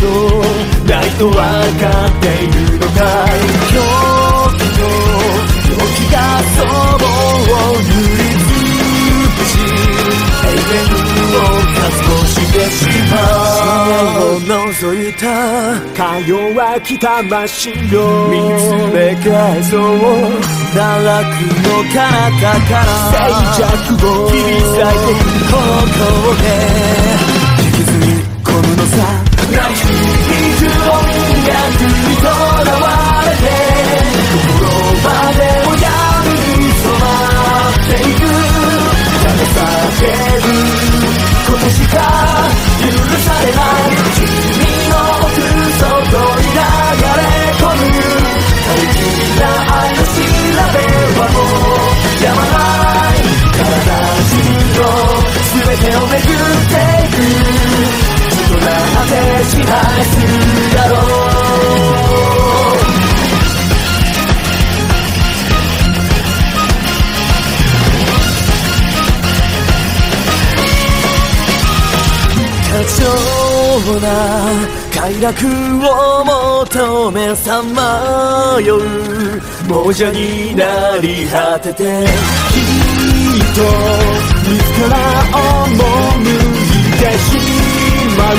ことないと分かっているのかい狂気と陽気がそぼを塗りつぶし永遠を渇望してしまう。を覗いたか弱き魂を見つめ返そう奈落の彼方から静寂を切り裂いていく方向で。過剰な快楽を求めさまよう亡者になり果ててきっと自ら赴いてしまう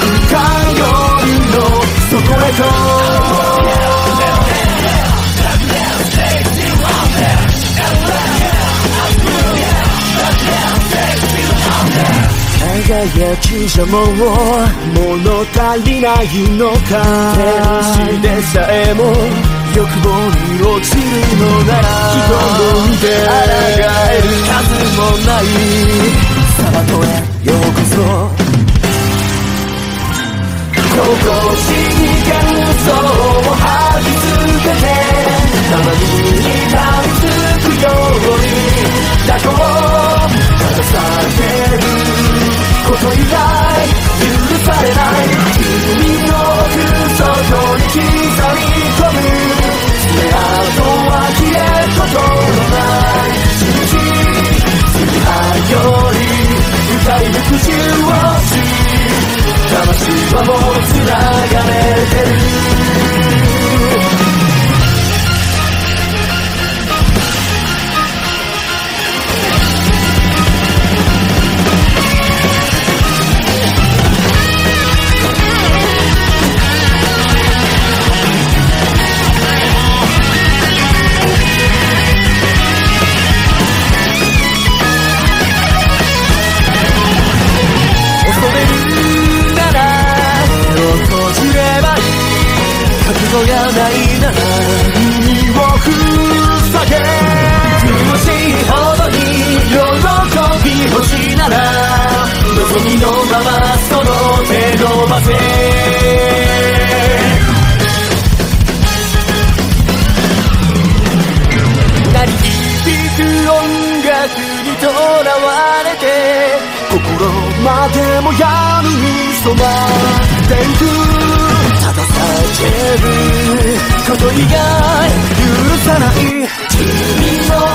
深い夜の底へと輝きじゃもう物足りないのか。天使でさえも欲望に落ちるのなら。人の見て抗える数もない。サバトへようこそがないなら耳を塞げ苦しいほどに喜び欲しいなら望みのままその手伸ばせ。音楽にとらわれて心までもや闇に染まっていく。ぶこと以外許さない。君の